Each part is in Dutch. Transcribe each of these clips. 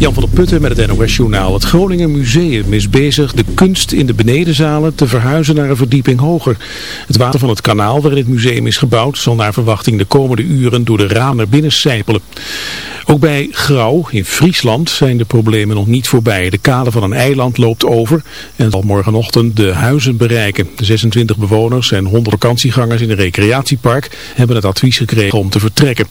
Jan van der Putten met het NOS-journaal. Het Groningen Museum is bezig de kunst in de benedenzalen te verhuizen naar een verdieping hoger. Het water van het kanaal waarin het museum is gebouwd zal naar verwachting de komende uren door de raam naar binnen sijpelen. Ook bij Grauw in Friesland zijn de problemen nog niet voorbij. De kade van een eiland loopt over en zal morgenochtend de huizen bereiken. De 26 bewoners en 100 vakantiegangers in een recreatiepark hebben het advies gekregen om te vertrekken.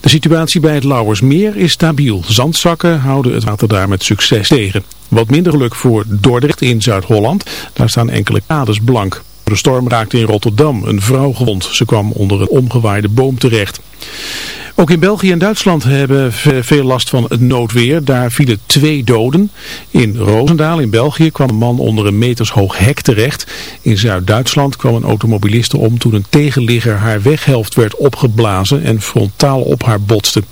De situatie bij het Lauwersmeer is stabiel. Zandzakken houden het water daar met succes tegen. Wat minder geluk voor Dordrecht in Zuid-Holland. Daar staan enkele kades blank. De storm raakte in Rotterdam een vrouw gewond. Ze kwam onder een omgewaaide boom terecht. Ook in België en Duitsland hebben veel last van het noodweer. Daar vielen twee doden. In Roosendaal in België kwam een man onder een metershoog hek terecht. In Zuid-Duitsland kwam een automobiliste om toen een tegenligger haar weghelft werd opgeblazen en frontaal op haar botste.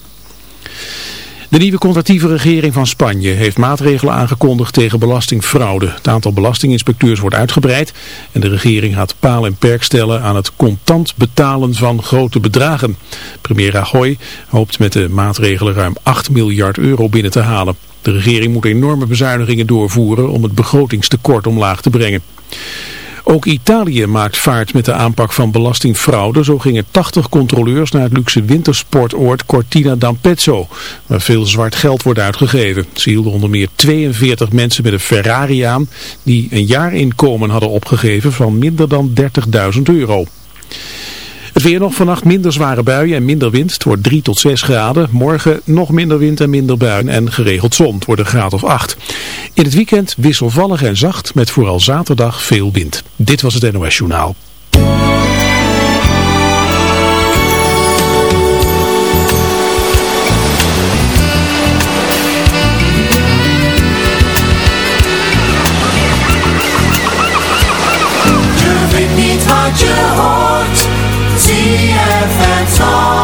De nieuwe conservatieve regering van Spanje heeft maatregelen aangekondigd tegen belastingfraude. Het aantal belastinginspecteurs wordt uitgebreid en de regering gaat paal en perk stellen aan het contant betalen van grote bedragen. Premier Rajoy hoopt met de maatregelen ruim 8 miljard euro binnen te halen. De regering moet enorme bezuinigingen doorvoeren om het begrotingstekort omlaag te brengen. Ook Italië maakt vaart met de aanpak van belastingfraude. Zo gingen 80 controleurs naar het luxe wintersportoord Cortina d'Ampezzo, waar veel zwart geld wordt uitgegeven. Ze hielden onder meer 42 mensen met een Ferrari aan, die een jaarinkomen hadden opgegeven van minder dan 30.000 euro. Het weer nog vannacht minder zware buien en minder wind. Het wordt 3 tot 6 graden. Morgen nog minder wind en minder buien en geregeld zon. Het wordt een graad of 8. In het weekend wisselvallig en zacht met vooral zaterdag veel wind. Dit was het NOS Journaal. song.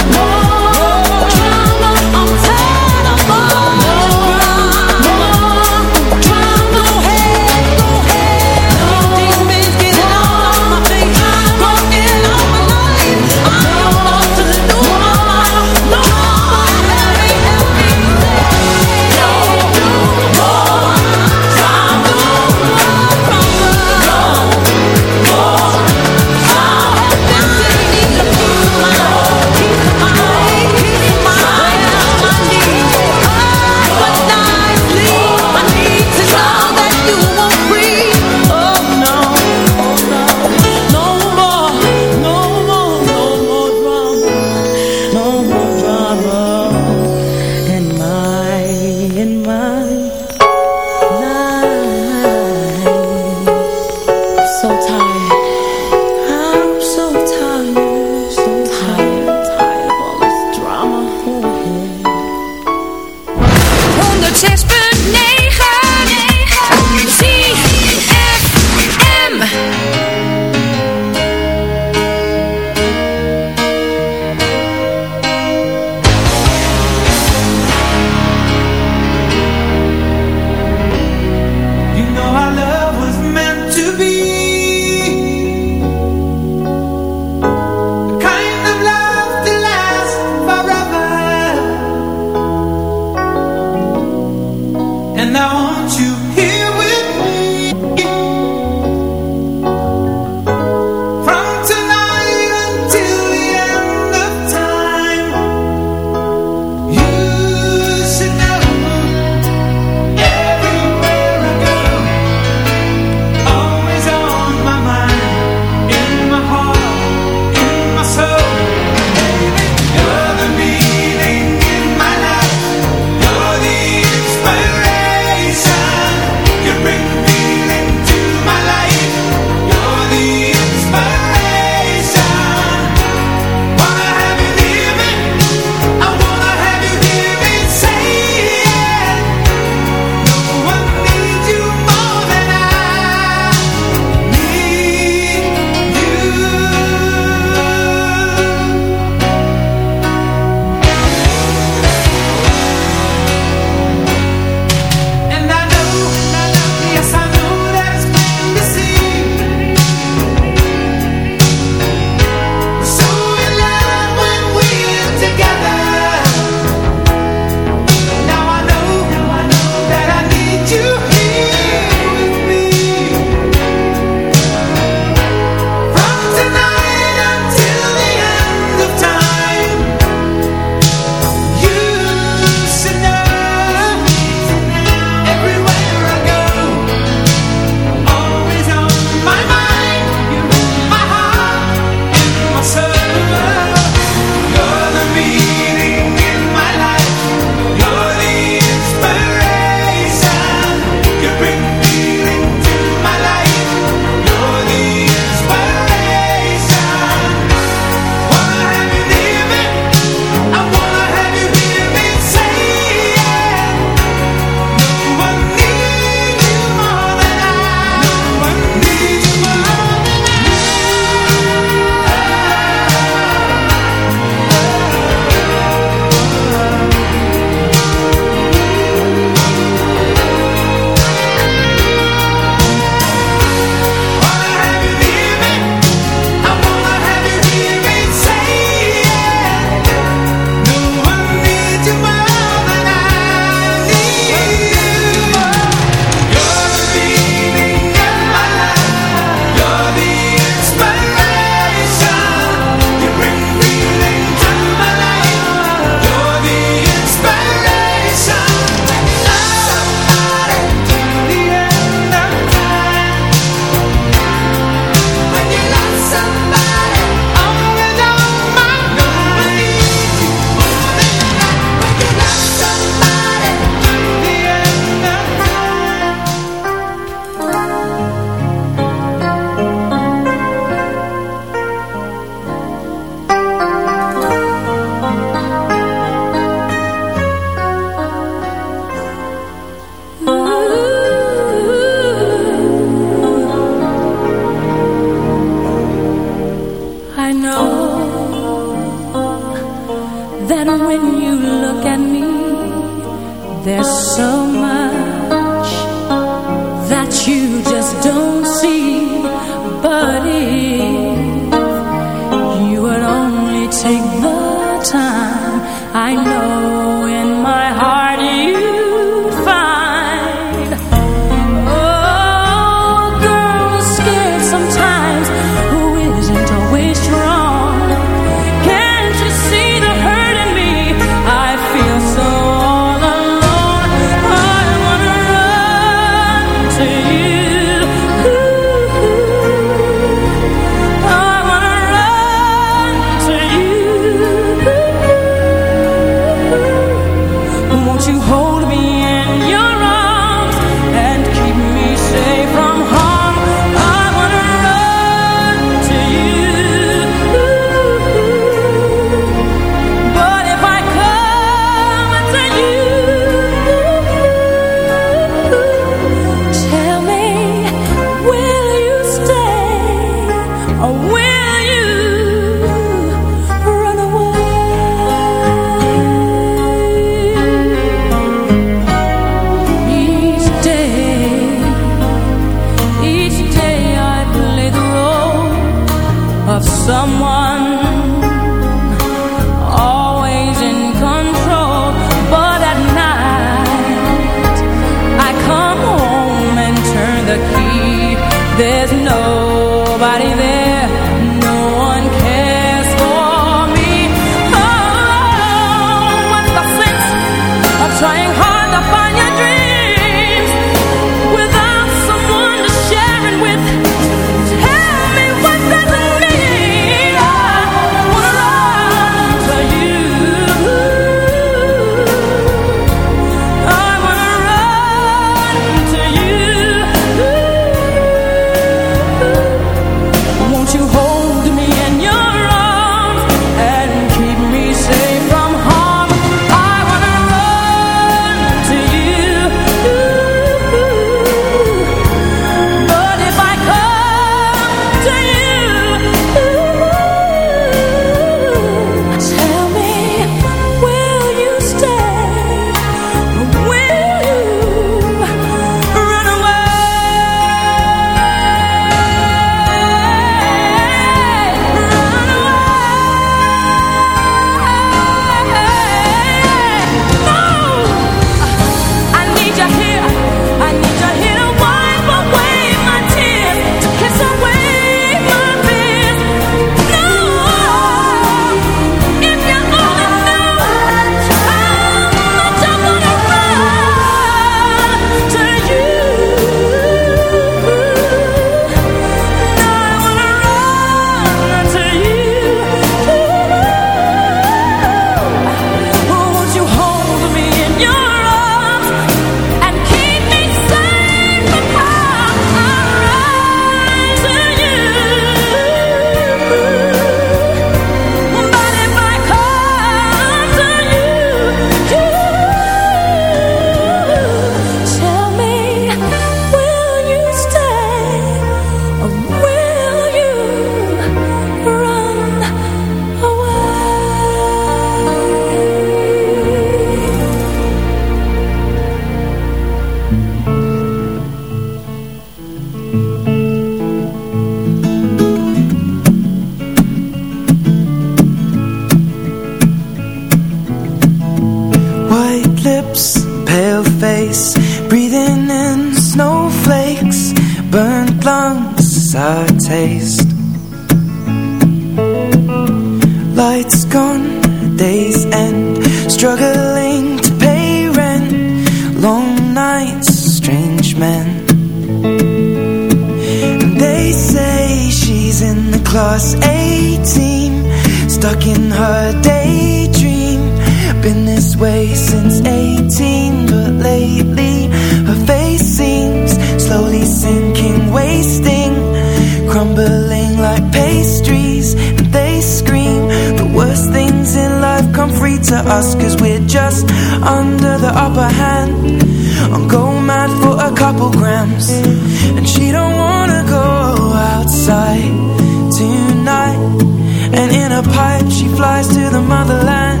flies to the motherland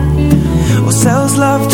or sells love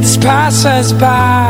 let this pass us by.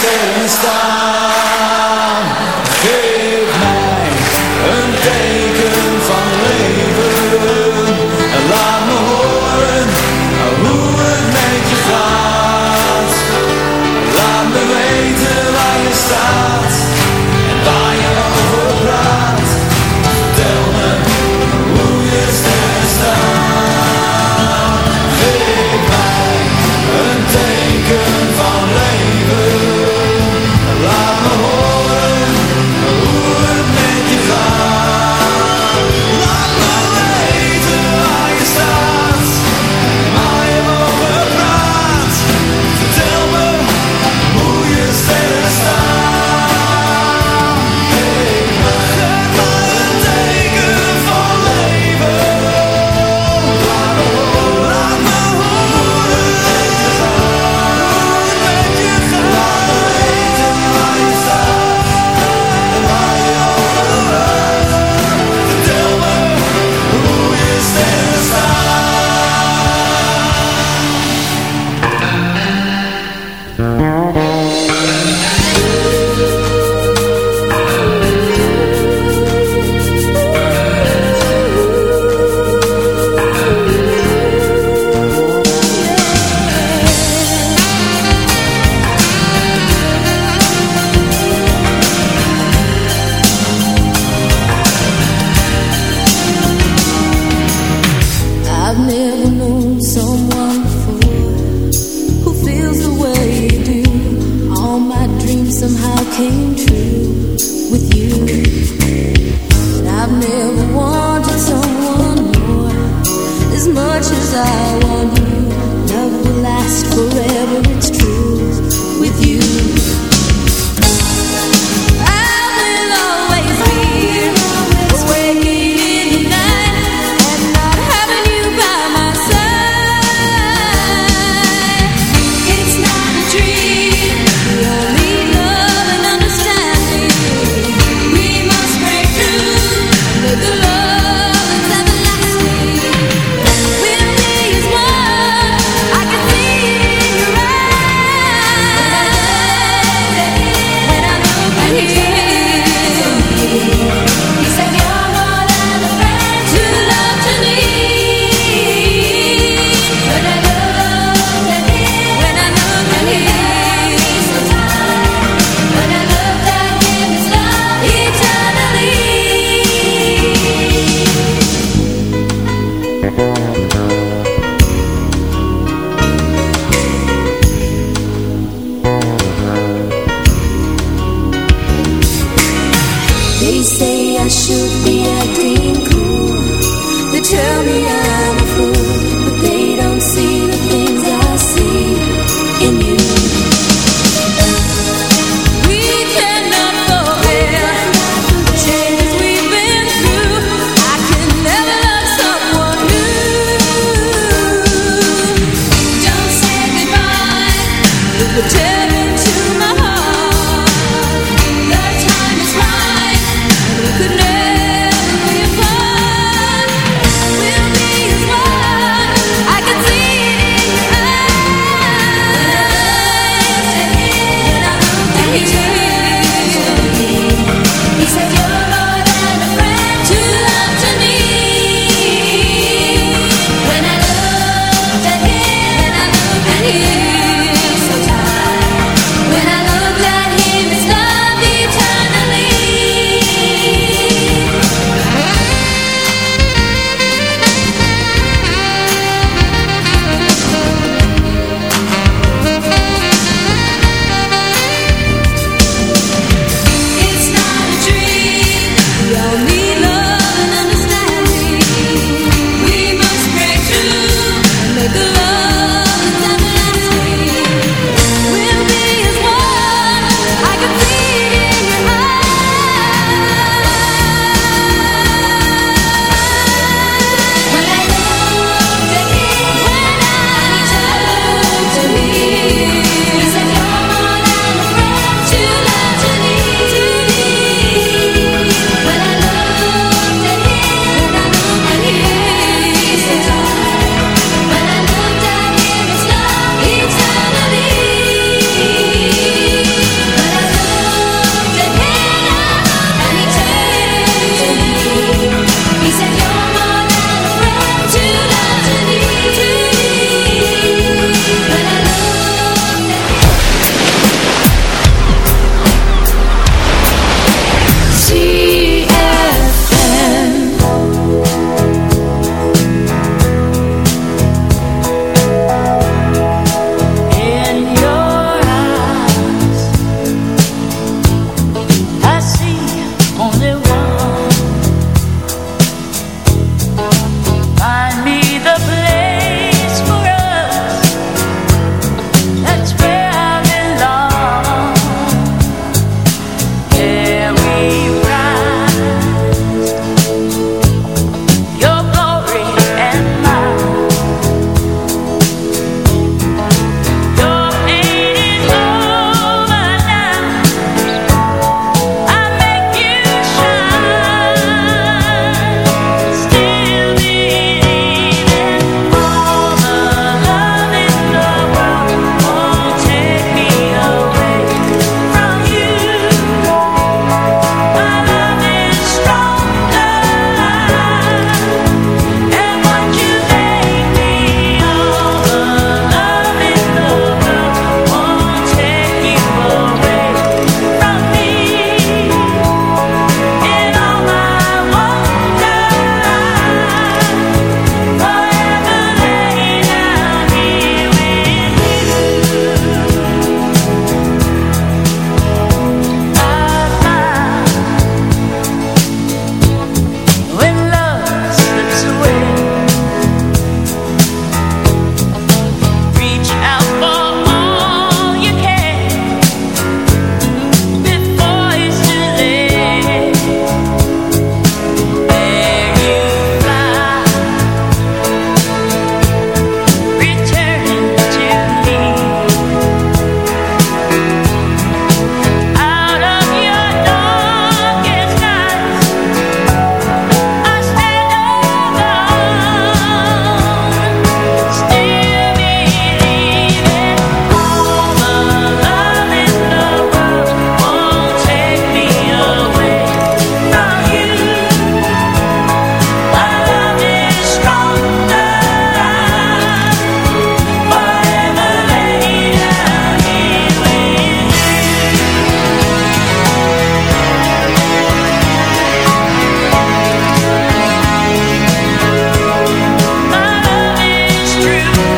que está. true